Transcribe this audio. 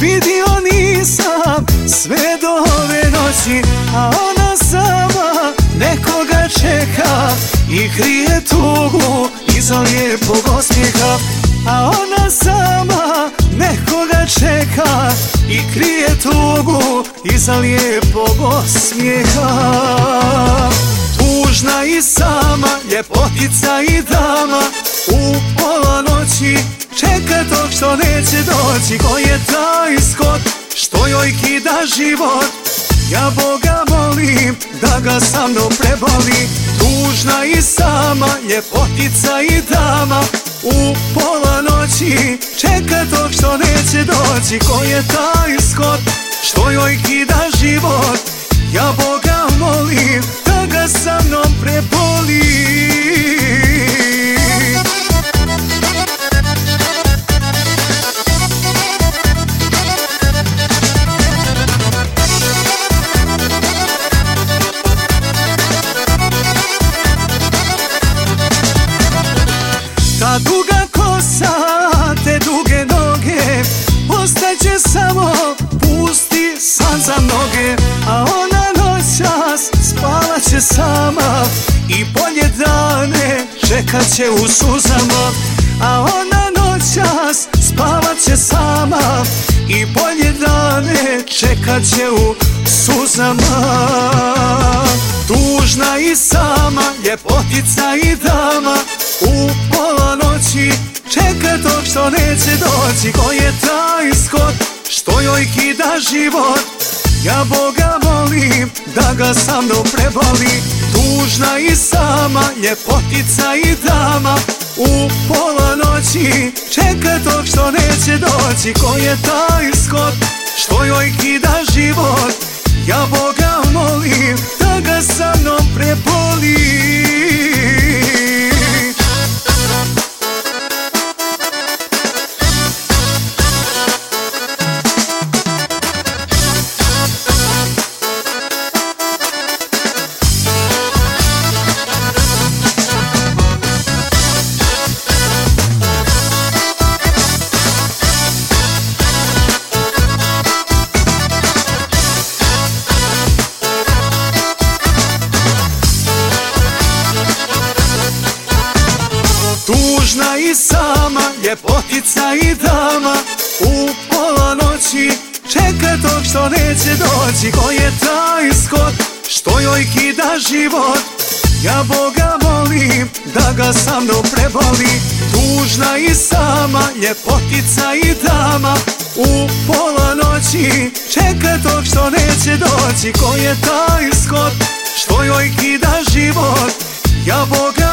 Vidio nisam sve do ove noći A ona sama nekoga čeka I krije tugu iza lijepog osmijeha A ona sama nekoga čeka I krije tugu iza lijepog osmijeha Tužna i sama, ljepotica i dama U pola noći čeka tog što neće doći Ko je to? Život. Ja Boga molim da ga sa mnom preboli. Tužna i sama, ljepotica i dama U pola noći čeka tog što neće doći. Ko je taj skot sama I bolje dane čekat će u suzama A ona noćas spavat će sama I bolje dane čekat će u suzama. Tužna i sama, ljepotica i dama U pola noći čeka tog što neće doći. Ko je taj skot što joj kida život? Ja Boga molim da ga sa mnom preboli. Tužna i sama, ljepotica i dama. U pola noći čeka tog što neće doći. Ko je taj skot što joj kida život Tužna i sama, ljepotica i dama. U pola noći čeka tog što neće doći. Ko je taj skot što joj kida život? Ja Boga molim da ga sa mnom preboli Tužna i sama, ljepotica i dama. U pola noći čeka tog što neće doći. Ko je taj skot što joj kida život? Ja Boga